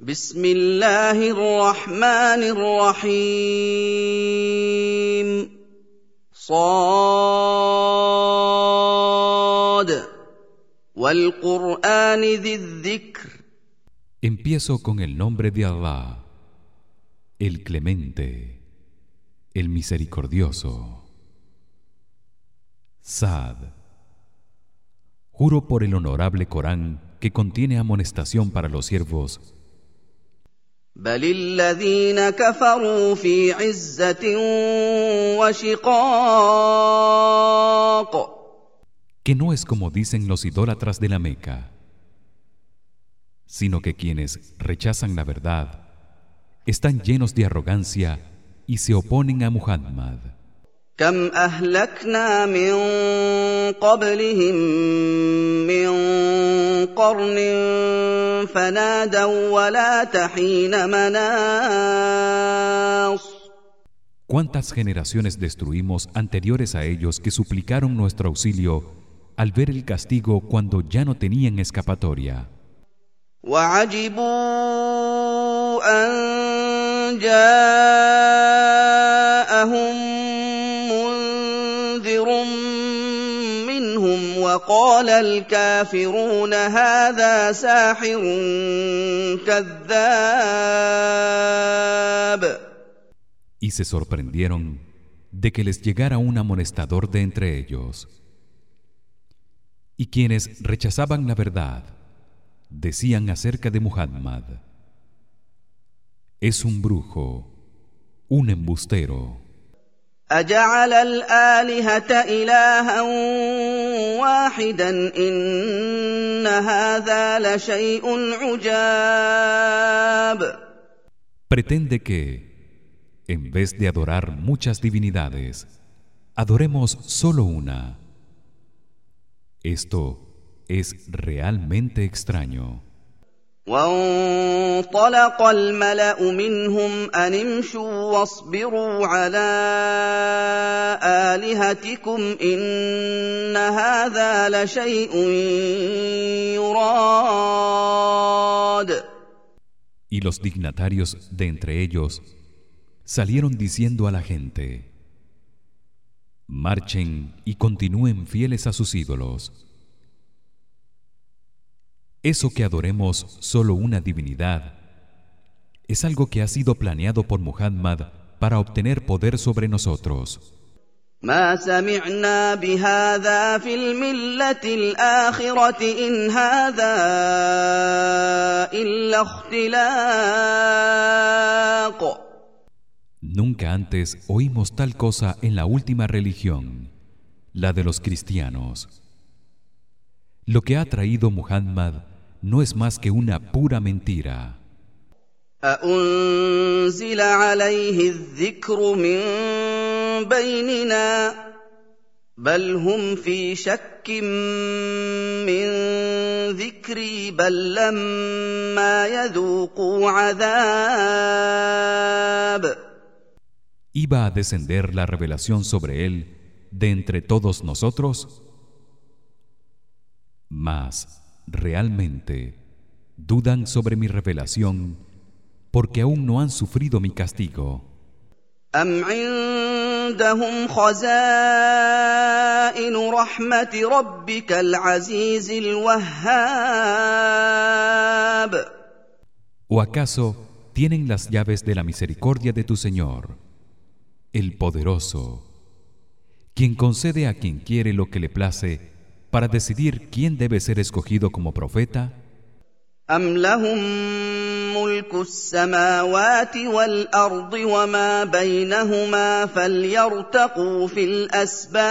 بسم الله الرحمن الرحيم صاد والقرآن ذي الذكر Empiezo con el nombre de Allah, el Clemente, el Misericordioso. Sad. Juro por el honorable Corán que contiene amonestación para los siervos. بل الذين كفروا في عزة وشقاق que no es como dicen los idólatras de la Meca, sino que quienes rechazan la verdad están llenos de arrogancia y se oponen a Muhammad. كم أهلكنا من قبلهم من قرن فنادوا ولا تحين مناص ¿Cuántas generaciones destruimos anteriores a ellos que suplicaron nuestro auxilio al ver el castigo cuando ya no tenían escapatoria? وعجبوا أن جاءهم وقال الكافرون هذا ساحر كذاب Y se sorprendieron de que les llegara un amonestador de entre ellos. Y quienes rechazaban la verdad decían acerca de Muhammad: Es un brujo, un embustero. أجعل الآلهة إلها واحدا إن هذا لشيء عجاب Pretende que en vez de adorar muchas divinidades, adoremos solo una. Esto es realmente extraño. وانطلق الملا منهم ان امشوا واصبروا على الهتكم ان هذا لشيء يراد Y los dignatarios de entre ellos salieron diciendo a la gente: Marchen y continúen fieles a sus ídolos. Eso que adoremos solo una divinidad es algo que ha sido planeado por Muhammad para obtener poder sobre nosotros. ما سمعنا بهذا في المله الاخره ان هذا الا اختلاق Nunca antes oímos tal cosa en la última religión, la de los cristianos. Lo que ha traído Muhammad no es más que una pura mentira. أأنزل عليه الذكر من بيننا بل هم في شك من ذكري بل لما يذوقوا عذاب ¿Iba a descender la revelación sobre él de entre todos nosotros? Mas realmente dudan sobre mi revelación porque aún no han sufrido mi castigo. أم عندهم خزائن رحمة ربك العزيز الوهاب ¿O acaso tienen las llaves de la misericordia de tu Señor, el poderoso, quien concede a quien quiere lo que le place para decidir quién debe ser escogido como profeta? أم لهم ملك السماوات والأرض وما بينهما فليرتقوا في الأسباب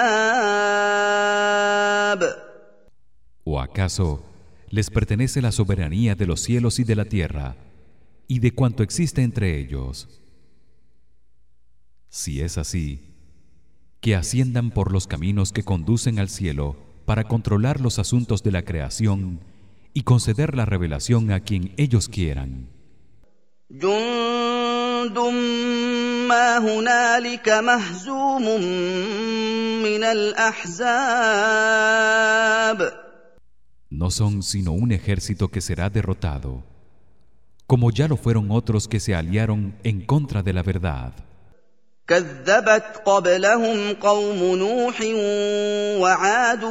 ¿O acaso les pertenece la soberanía de los cielos y de la tierra y de cuanto existe entre ellos? Si es así, que asciendan por los caminos que conducen al cielo para controlar los asuntos de la creación y conceder la revelación a quien ellos quieran. No son sino un ejército que será derrotado, como ya lo fueron otros que se aliaron en contra de la verdad. كذبت قبلهم قوم نوح وعاد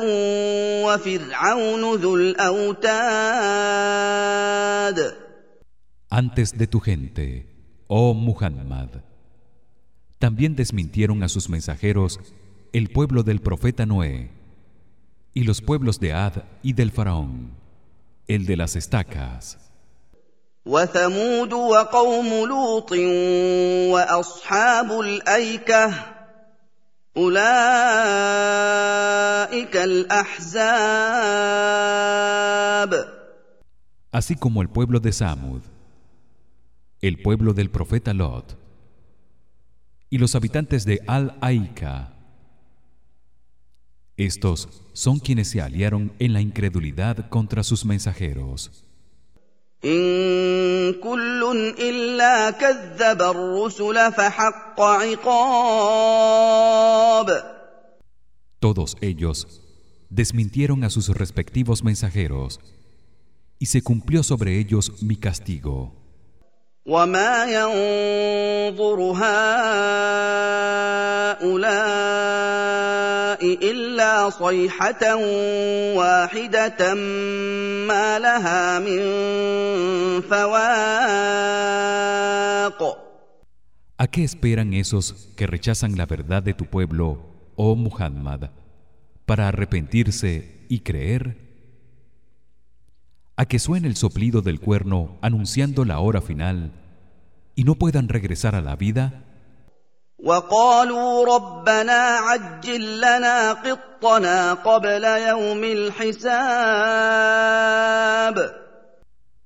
وفرعون ذو الاوتاد antes de tu gente oh Muhammad también desmintieron a sus mensajeros el pueblo del profeta Noé y los pueblos de Ad y del faraón el de las estacas وثمود وقوم لوط واصحاب الايكه اولئك الاحزاب así como el pueblo de Samud el pueblo del profeta Lot y los habitantes de Al-Aika estos son quienes se aliaron en la incredulidad contra sus mensajeros إن كل إلا كذب الرسل فحق عقاب Todos ellos desmintieron a sus respectivos mensajeros y se cumplió sobre ellos mi castigo. وما ينظر هؤلاء الا صيحه واحده ما لها من فواق ¿A qué esperan esos que rechazan la verdad de tu pueblo, oh Muhammad, para arrepentirse y creer? a que suene el soplido del cuerno anunciando la hora final y no puedan regresar a la vida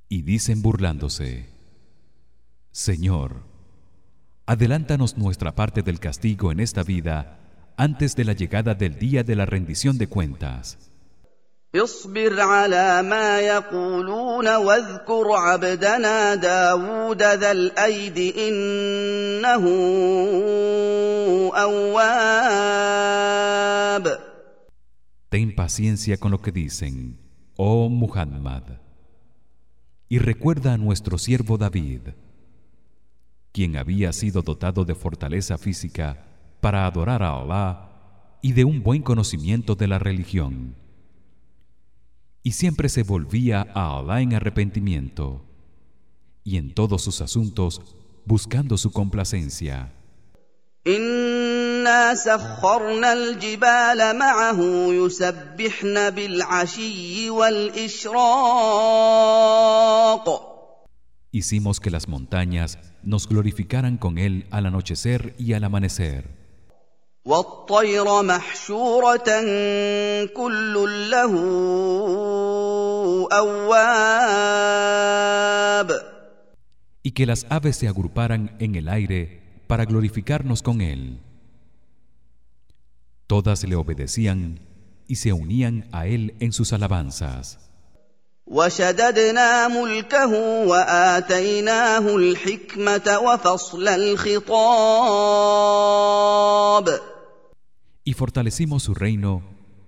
Y dicen burlándose Señor adelántanos nuestra parte del castigo en esta vida antes de la llegada del día de la rendición de cuentas اصبر على ما يقولون واذكر عبدنا داود ذا الايد انه اواب Ten paciencia con lo que dicen, oh Muhammad, y recuerda a nuestro siervo David, quien había sido dotado de fortaleza física para adorar a Allah y de un buen conocimiento de la religión y siempre se volvía a Allah en arrepentimiento y en todos sus asuntos buscando su complacencia. Hicimos que las montañas nos glorificaran con él al anochecer y al amanecer. والطير محشورة كل له أواب y que las aves se agruparan en el aire para glorificarnos con él todas le obedecían y se unían a él en sus alabanzas وشددنا ملكه وآتيناه الحكمة وفصل الخطاب y fortalecimos su reino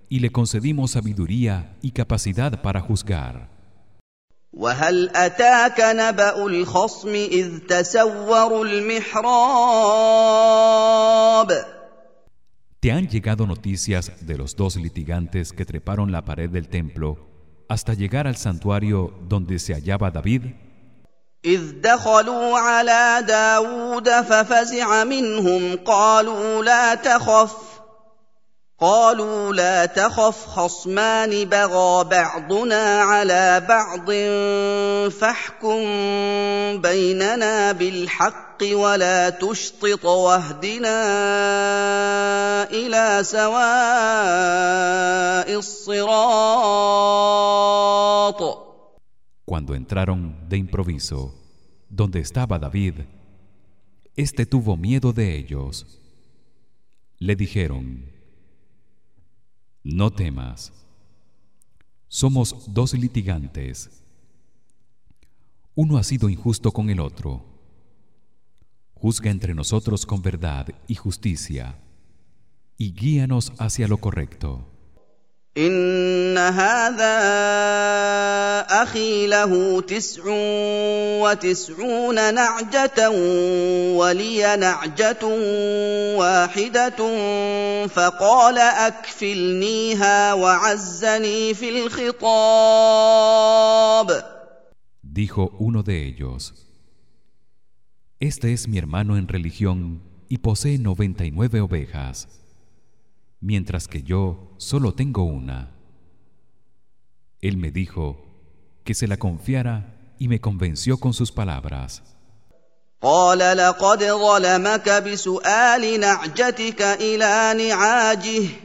y le concedimos sabiduría y capacidad para juzgar. ¿Te han llegado noticias de los dos litigantes que treparon la pared del templo hasta llegar al santuario donde se hallaba David? إذ دخلوا على داود ففزع منهم قالوا لا تخف قالوا لا تخف خصمان بغى بعضنا على بعض فاحكم بيننا بالحق ولا تشطط واهدنا إلى سواء الصراط. Cuando entraron de improviso donde estaba David este tuvo miedo de ellos. Le dijeron No temas. Somos dos litigantes. Uno ha sido injusto con el otro. Juzga entre nosotros con verdad y justicia y guíanos hacia lo correcto. ان هذا اخي له تسع وتسعون نعجه ولي نعجه واحده فقال اكفلنيها وعزني في الخطاب Dijo uno de ellos Este es mi hermano en religión y posee noventa y nueve ovejas mientras que yo solo tengo una. Él me dijo que se la confiara y me convenció con sus palabras. قال لقد ظلمك بسؤال نعجتك الى نعاجه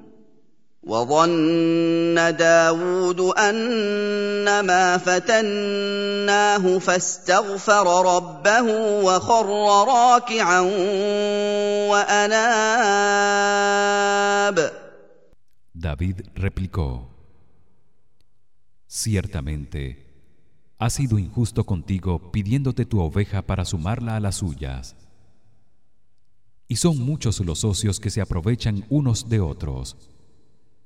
وظن داود انما فتناه فاستغفر ربه وخر راكعا واناب David replicó Ciertamente ha sido injusto contigo pidiéndote tu oveja para sumarla a las suyas y son muchos los socios que se aprovechan unos de otros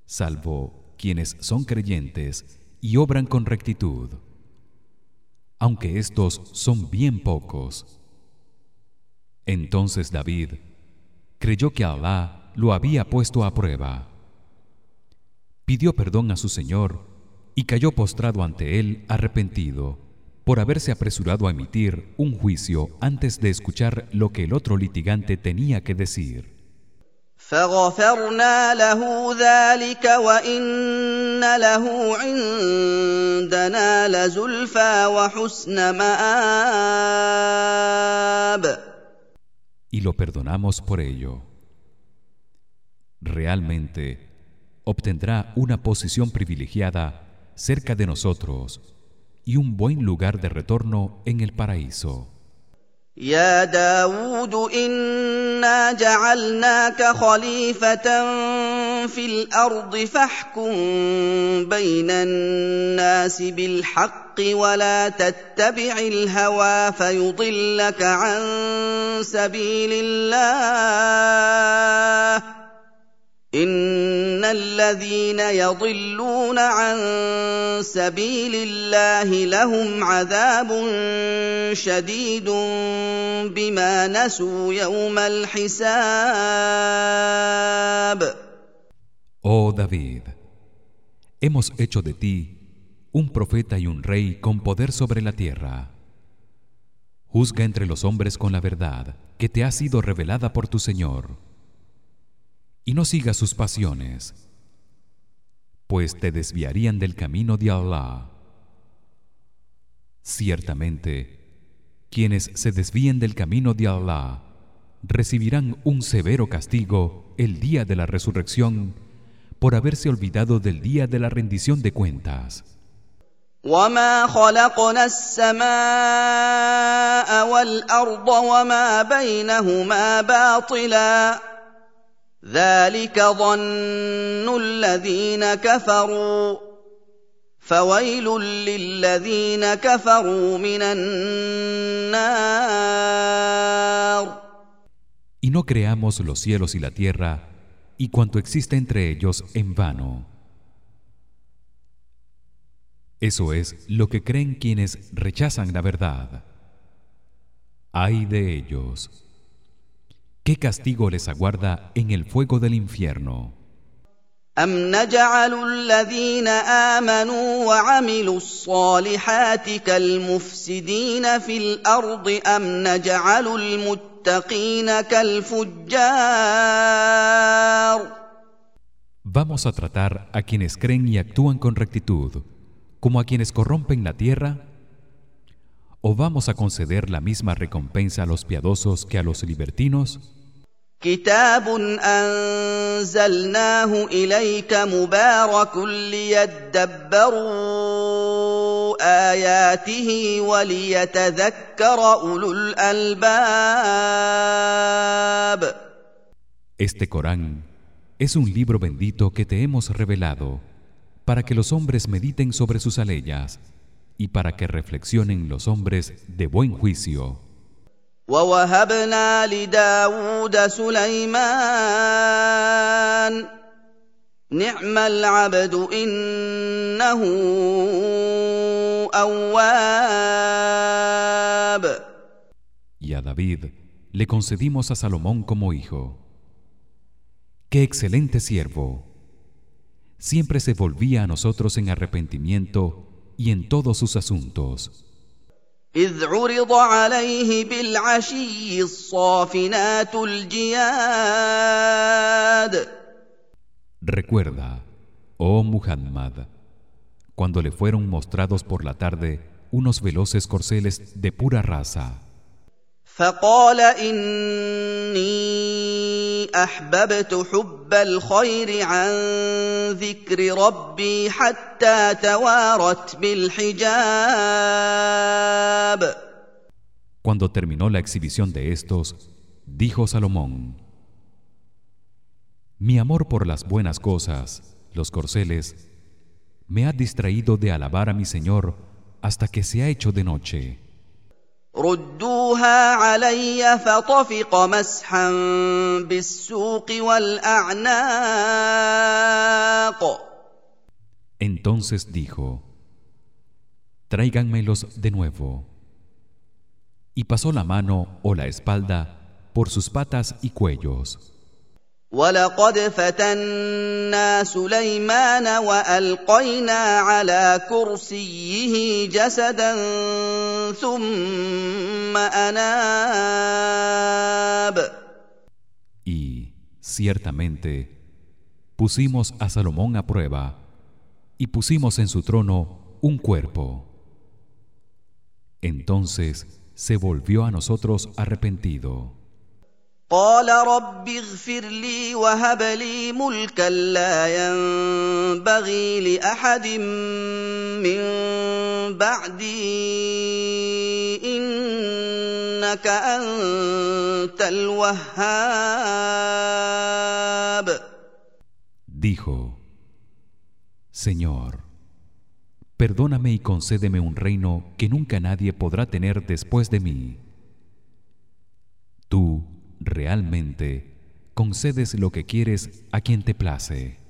salvo quienes son creyentes y obran con rectitud. Aunque estos son bien pocos. Entonces David creyó que Allah lo había puesto a prueba. Pidió perdón a su señor y cayó postrado ante él arrepentido por haberse apresurado a emitir un juicio antes de escuchar lo que el otro litigante tenía que decir فغفرنا له ذلك وان له عندنا لزلفى وحسن مآب y lo perdonamos por ello realmente obtendrá una posición privilegiada cerca de nosotros y un buen lugar de retorno en el paraíso يا داود انا جعلناك خليفه في الأرض فاحكم بين الناس بالحق ولا تتبع الهوى فيضلك عن سبيل الله ان الذين يضلون عن سبيل الله لهم عذاب شديد بما نسوا يوم الحساب Oh David hemos hecho de ti un profeta y un rey con poder sobre la tierra Juzga entre los hombres con la verdad que te ha sido revelada por tu Señor y no sigas sus pasiones pues te desviarían del camino de Allah ciertamente quienes se desvíen del camino de Allah recibirán un severo castigo el día de la resurrección por haberse olvidado del día de la rendición de cuentas ذلك ظن الذين كفروا فويل للذين كفروا من النار Y no creamos los cielos y la tierra y cuanto existe entre ellos en vano. Eso es lo que creen quienes rechazan la verdad. Ay de ellos. ¿Qué castigo les aguarda en el fuego del infierno? أم نجعل الذين آمنوا وعملوا الصالحات كالمفسدين في الأرض أم نجعل المتقين كالفجار Vamos a tratar a quienes creen y actúan con rectitud como a quienes corrompen la tierra o vamos a conceder la misma recompensa a los piadosos que a los libertinos كتاب انزلناه اليك مبارك ليدبروا اياته وليتذكر اولو الالباب Este Corán es un libro bendito que te hemos revelado para que los hombres mediten sobre sus aleyas y para que reflexionen los hombres de buen juicio. ووهبنا لداود سليمان نعم العبد إنه أواب Y a David le concedimos a Salomón como hijo. Qué excelente siervo. Siempre se volvía a nosotros en arrepentimiento y en todos sus asuntos. إذ عرض عليه بالعشي الصافنات الجياد Recuerda, oh Muhammad, cuando le fueron mostrados por la tarde unos veloces corceles de pura raza. فقال إني أحببت حب الخير عن ذكر ربي حتى توارت بالحجاب Cuando terminó la exhibición de estos, dijo Salomón: Mi amor por las buenas cosas, los corceles, me ha distraído de alabar a mi Señor hasta que se ha hecho de noche. ردوها علي فطفق مسحا بالسوق والاعناق Entonces dijo: Tráiganmelos de nuevo. Y pasó la mano o la espalda por sus patas y cuellos. ولقد فتنا سليمان والقينا على كرسيه جسدا ثم اناب Y ciertamente pusimos a Salomón a prueba y pusimos en su trono un cuerpo. Entonces se volvió a nosotros arrepentido. قال رب اغفر لي وهب لي ملكا لا ينبغي لاحد من بعدي انك انت الوهاب Dijo: Señor, perdóname y concédeme un reino que nunca nadie podrá tener después de mí. Tú realmente concedes lo que quieres a quien te place.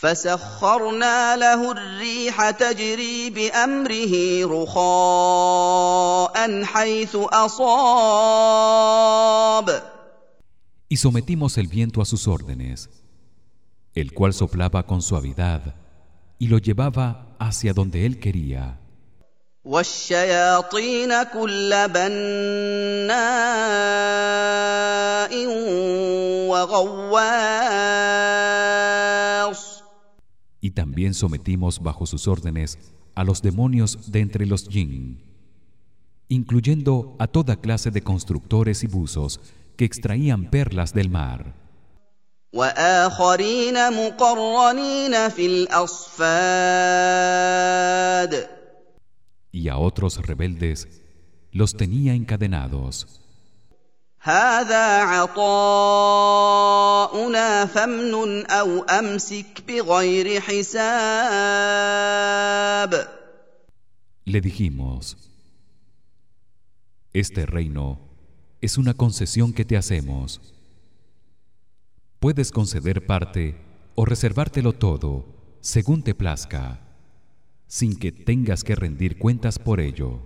فسخرنا له الريح تجري بامره رخاء حيث اصاب Y sometimos el viento a sus órdenes, el cual soplaba con suavidad y lo llevaba hacia donde él quería. والشياطين كل بناء وغواص Y también sometimos bajo sus órdenes a los demonios de entre los jinn, incluyendo a toda clase de constructores y buzos que extraían perlas del mar. واخرين مقرنين في الاصفاد Y a otros rebeldes los tenía encadenados. هذا عطاؤنا فامنن او امسك بغير حساب Le dijimos: Este reino es una concesión que te hacemos. Puedes conceder parte o reservártelo todo según te plazca, sin que tengas que rendir cuentas por ello.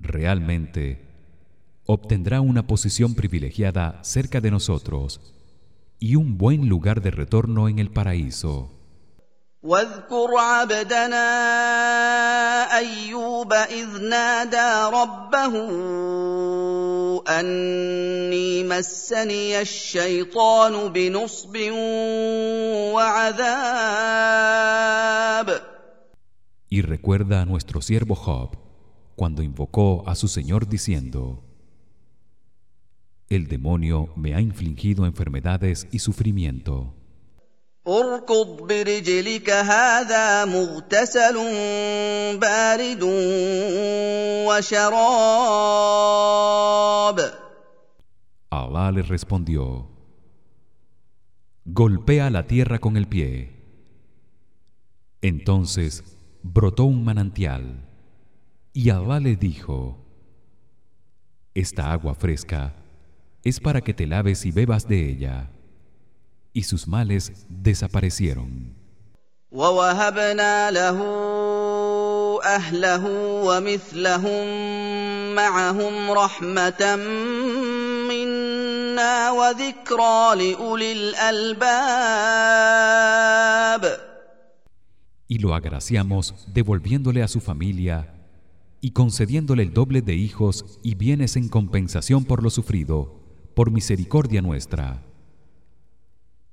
Realmente obtendrá una posición privilegiada cerca de nosotros y un buen lugar de retorno en el paraíso. واذكر عبدنا ايوب اذ نادى ربه اني مسني الشيطان بنصب وعذاب Y recuerda a nuestro siervo Job cuando invocó a su Señor diciendo: El demonio me ha infligido enfermedades y sufrimiento. اركض اركض برجلك هذا مغتسل بارد وشراب Allah le respondió Golpea la tierra con el pie Entonces brotó un manantial y Allah le dijo Esta agua fresca es para que te laves y bebas de ella y sus males desaparecieron ووهبنا له اهله ومثلهم معهم رحمه منا وذكرى لاولي الالباب y lo agraciamos devolviéndole a su familia y concediéndole el doble de hijos y bienes en compensación por lo sufrido por misericordia nuestra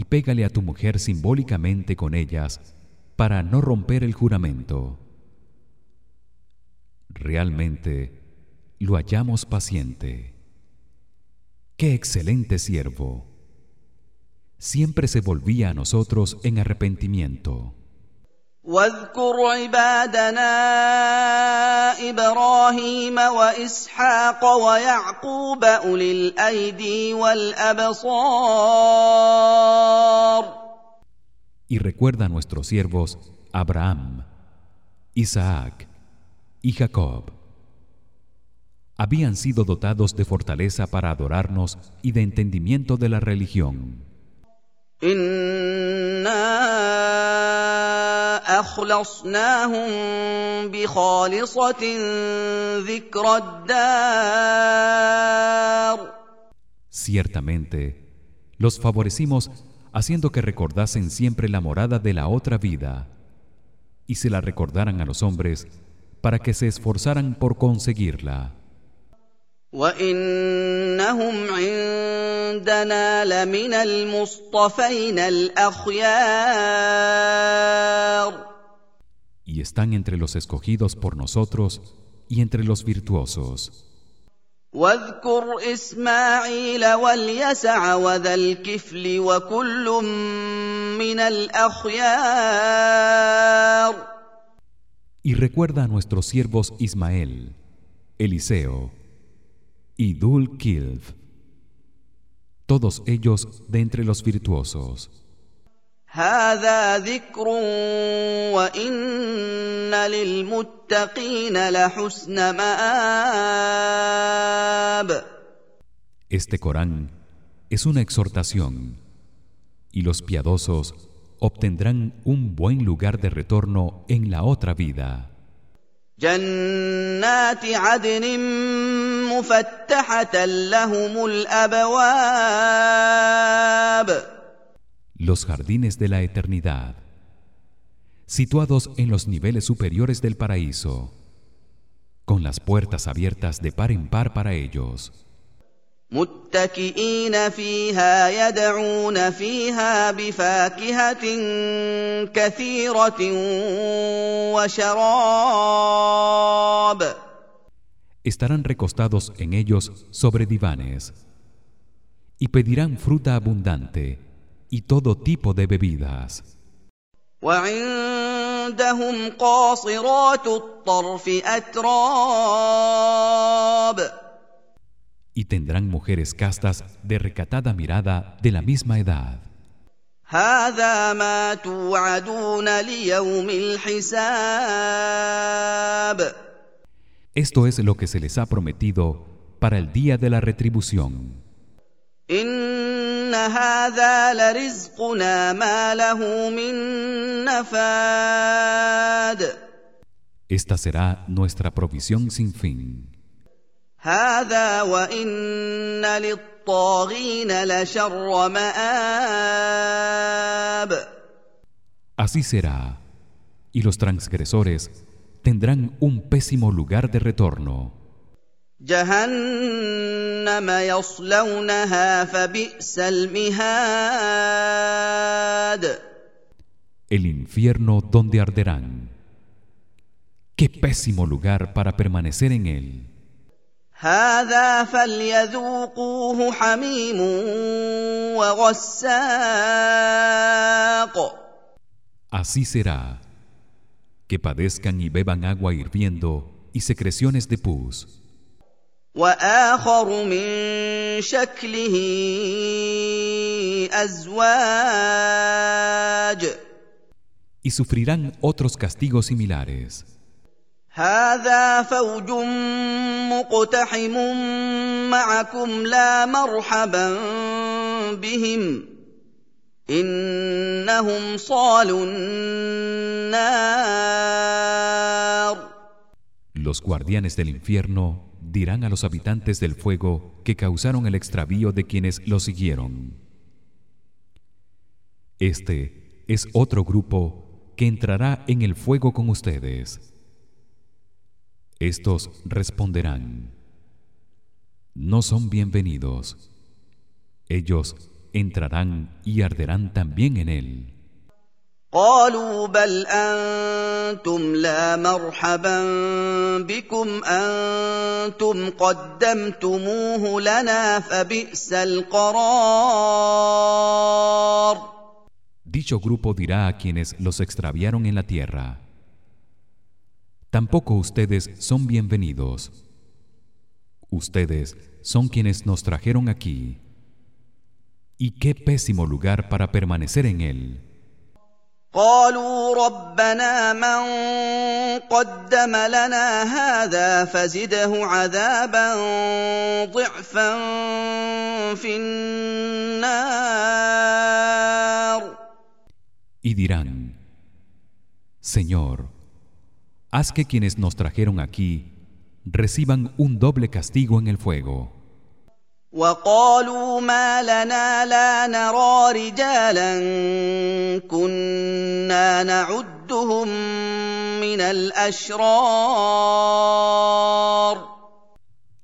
y pégale a tu mujer simbólicamente con ellas para no romper el juramento. Realmente lo hallamos paciente. Qué excelente siervo. Siempre se volvía a nosotros en arrepentimiento واذكر عبادنا ابراهيم واسحاق ويعقوب اولي الايدي والابصار Y recuerda a nuestros siervos Abraham, Isaac y Jacob. Habían sido dotados de fortaleza para adorarnos y de entendimiento de la religión. انا اخلصناهم بخالصه ذكر الدار Ciertamente, los favorecimos haciendo que recordasen siempre la morada de la otra vida y se la recordaran a los hombres para que se esforzaran por conseguirla. وانهم عندنا لمن المصطفين الاخيار Y están entre los escogidos por nosotros y entre los virtuosos. واذكر اسماعيل واليسع وذا الكفل وكل من الاخيار Y recuerda a nuestros siervos Ismael, Eliseo y Dul Kilv, todos ellos de entre los virtuosos. هذا ذكر وان للمتقين لحسن مآب Este Corán es una exhortación y los piadosos obtendrán un buen lugar de retorno en la otra vida. جنات عدن مفتحه لهم الابواب Los jardines de la eternidad, situados en los niveles superiores del paraíso, con las puertas abiertas de par en par para ellos. متكئين فيها يدعون فيها بفاكهه كثيره وشراب Estarán recostados en ellos sobre divanes y pedirán fruta abundante y todo tipo de bebidas. وعندهم قاصرات الطرف اتراب y tendrán mujeres castas de recatada mirada de la misma edad. Esto es lo que se les ha prometido para el día de la retribución. Esta será nuestra provisión sin fin. هذا وان للطاغين لشر مآب Así será, y los transgresores tendrán un pésimo lugar de retorno. جهنم يصلونها فبئس المهاد El infierno donde arderán. Qué pésimo lugar para permanecer en él. هذا فليذوقوه حميم وغساق Así será que padezcan y beban agua hirviendo y secreciones de pus. واخر من شكله ازواج Y sufrirán otros castigos similares. هذا فوج مقتحم معكم لا مرحبا بهم انهم صالوا النار Los guardianes del infierno dirán a los habitantes del fuego que causaron el extravío de quienes lo siguieron. Este es otro grupo que entrará en el fuego con ustedes. Estos responderán: No son bienvenidos. Ellos entrarán y arderán también en él. قالوا بل انتم لا مرحبا بكم انتم قدمتموه لنا فبئس القرار Dicho grupo dirá a quienes los extraviaron en la tierra: Tampoco ustedes son bienvenidos. Ustedes son quienes nos trajeron aquí. Y qué pésimo lugar para permanecer en él. قالوا ربنا من قدم لنا هذا فزده عذابا ضعفا في النار Y dirán: Señor, haz que quienes nos trajeron aquí reciban un doble castigo en el fuego. وقالوا ما لنا لا نرى رجالا كنا نعدهم من الاشرار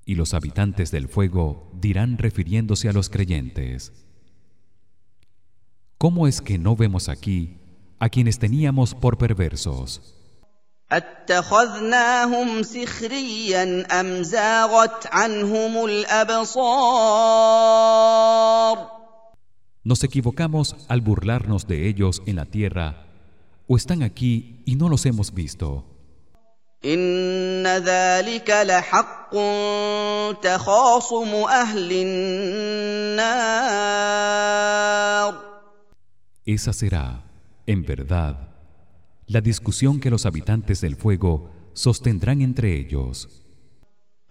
Y los habitantes del fuego dirán refiriéndose a los creyentes: ¿Cómo es que no vemos aquí a quienes teníamos por perversos? اتخذناهم سخريا ام زاغت عنهم الابصار ¿Nos equivocamos al burlarnos de ellos en la tierra o están aquí y no los hemos visto? ان ذلك لحق تخاصم اهل النار Esa será, en verdad, la discusión que los habitantes del fuego sostendrán entre ellos.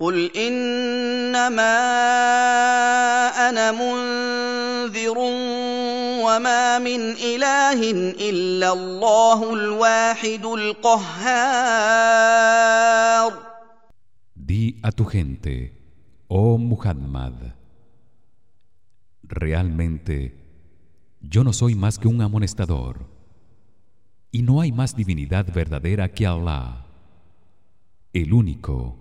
قل انما انا منذر وما من اله الا الله الواحد القهار Di a tu gente, oh Muhammad, realmente yo no soy más que un amonestador y no hay más divinidad verdadera que Allah, el único,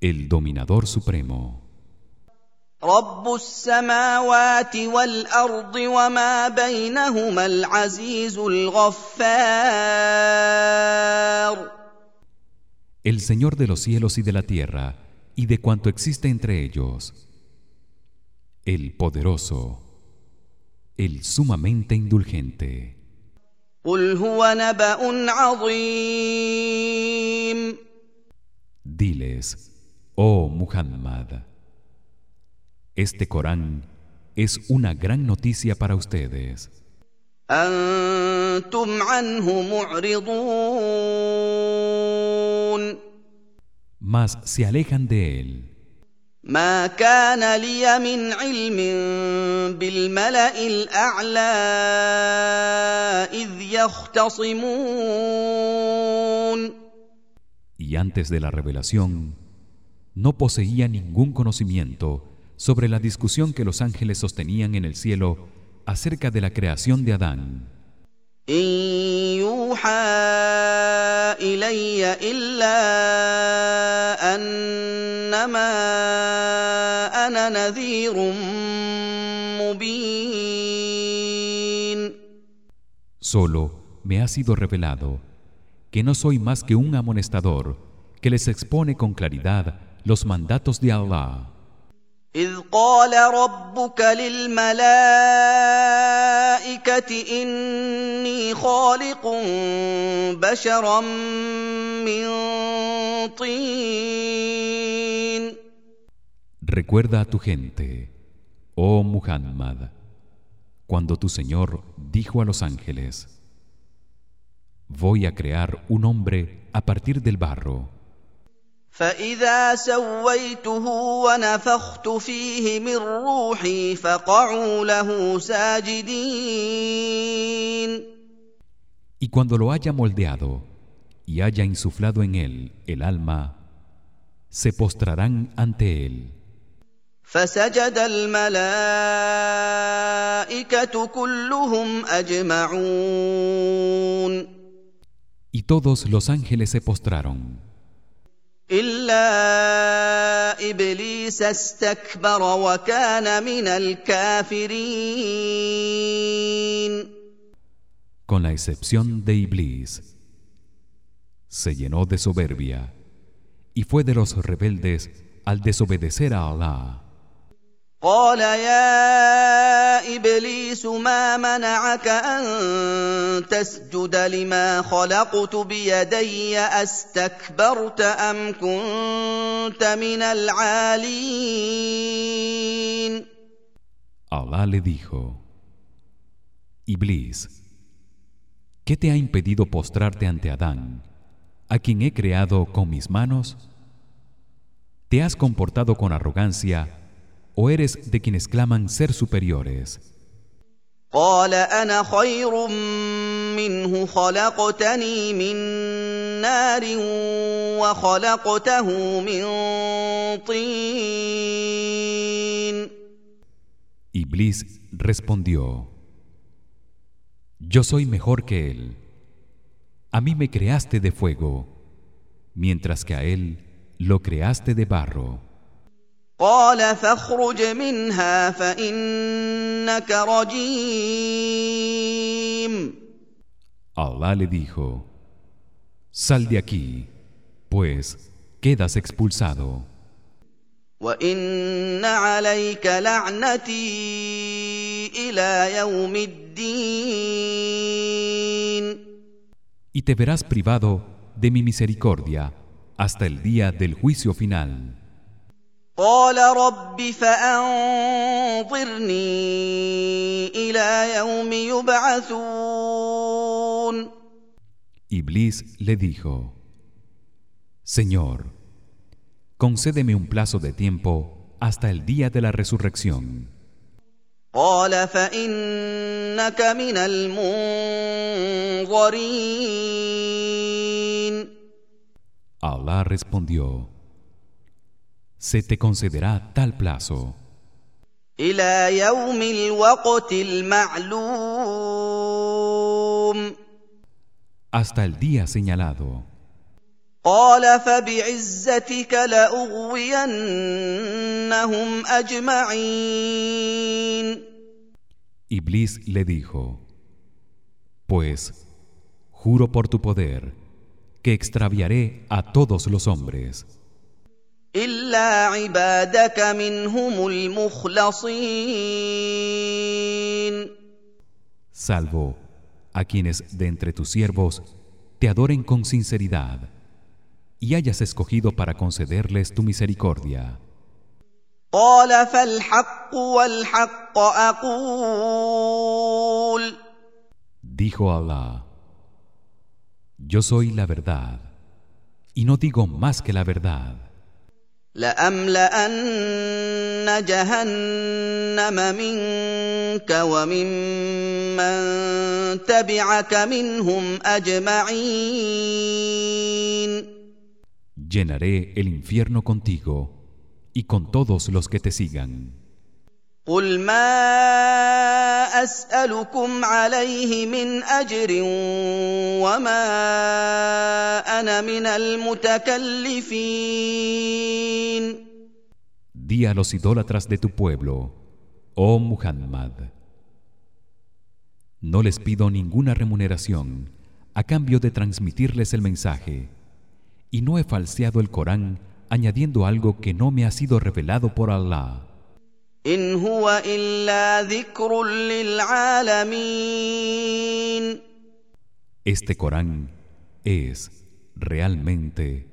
el dominador supremo. رب السماوات والارض وما بينهما العزيز الغفار El Señor de los cielos y de la tierra y de cuanto existe entre ellos, el poderoso, el sumamente indulgente. قل هو نبا عظيم Diles, oh Muhammad, este Corán es una gran noticia para ustedes. انتم عنه معرضون Mas se alejan de él. ما كان لي من علم بالملا الاعلى اذ يختصمون Y antes de la revelación, no poseía ningún conocimiento sobre la discusión que los ángeles sostenían en el cielo acerca de la creación de Adán. إن يوحى إلي إلا أنما أنا نذير مبين Solo me ha sido revelado que no soy más que un amonestador que les expone con claridad los mandatos de Allah. إذ قال ربك للملائكة إني خالق بشرا من طين Recuerda a tu gente, oh Muhammad, cuando tu Señor dijo a los ángeles: Voy a crear un hombre a partir del barro. فإذا سويته ونفخت فيه من روحي فقعوا له ساجدين Y cuando lo haya moldeado y haya insuflado en él el alma, se postrarán ante él. فسجد الملائكة كلهم أجمعون Y todos los ángeles se postraron, إلا إبليس استكبر وكان من الكافرين con la excepción de Iblis. Se llenó de soberbia y fue de los rebeldes al desobedecer a Allah. قال يا ابليس ما منعك ان تسجد لما خلقت بيدي استكبرت ام كنت من العالين Allah le dijo: Iblis, ¿qué te ha impedido postrarte ante Adán, a quien he creado con mis manos? ¿Te has comportado con arrogancia o eres de quienes claman ser superiores? قال انا خير منه خلقتني من نار وخلقته من طين Iblis respondió: Yo soy mejor que él. A mí me creaste de fuego, mientras que a él lo creaste de barro. قال فاخرج منها فانك رجيم Allah le dijo: Sal de aquí, pues quedas expulsado. وان عليك لعنتي الى يوم الدين Y te verás privado de mi misericordia hasta el día del juicio final. قال رب فانظرني الى يوم يبعثون Iblis le dijo: Señor, concédeme un plazo de tiempo hasta el día de la resurrección. قال فانك من المنظرين Allah respondió: se te concederá tal plazo. Hasta el día señalado. Iblis le dijo, Pues, juro por tu poder, que extraviaré a todos los hombres. الا عبادك منهم المخلصين salvo a quienes de entre tus siervos te adoren con sinceridad y hayas escogido para concederles tu misericordia. قال فالحق والحق اقول Dijo Allah: Yo soy la verdad y no digo más que la verdad. لأملأن جهنم منك وممن تبعك منهم أجمعين Llenaré el infierno contigo y con todos los que te sigan. قل ما اسالكم عليه من اجر وما انا من المتكلفين Di a los idólatras de tu pueblo, oh Muhammad, no les pido ninguna remuneración a cambio de transmitirles el mensaje, y no he falseado el Corán añadiendo algo que no me ha sido revelado por Allah. ان هو الا ذكر للعالمين Este Corán es realmente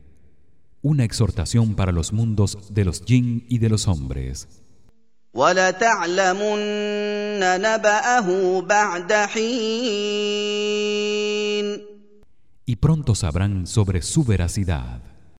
una exhortación para los mundos de los jinn y de los hombres. ولتعلمن نبأه بعد حين Y pronto sabrán sobre su veracidad.